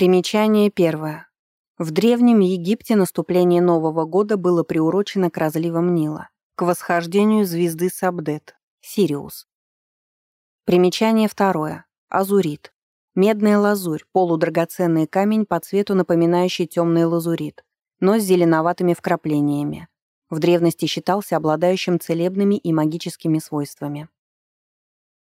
Примечание первое. В Древнем Египте наступление Нового года было приурочено к разливам Нила, к восхождению звезды Сабдет, Сириус. Примечание второе. Азурит. Медная лазурь, полудрагоценный камень по цвету напоминающий темный лазурит, но с зеленоватыми вкраплениями. В древности считался обладающим целебными и магическими свойствами.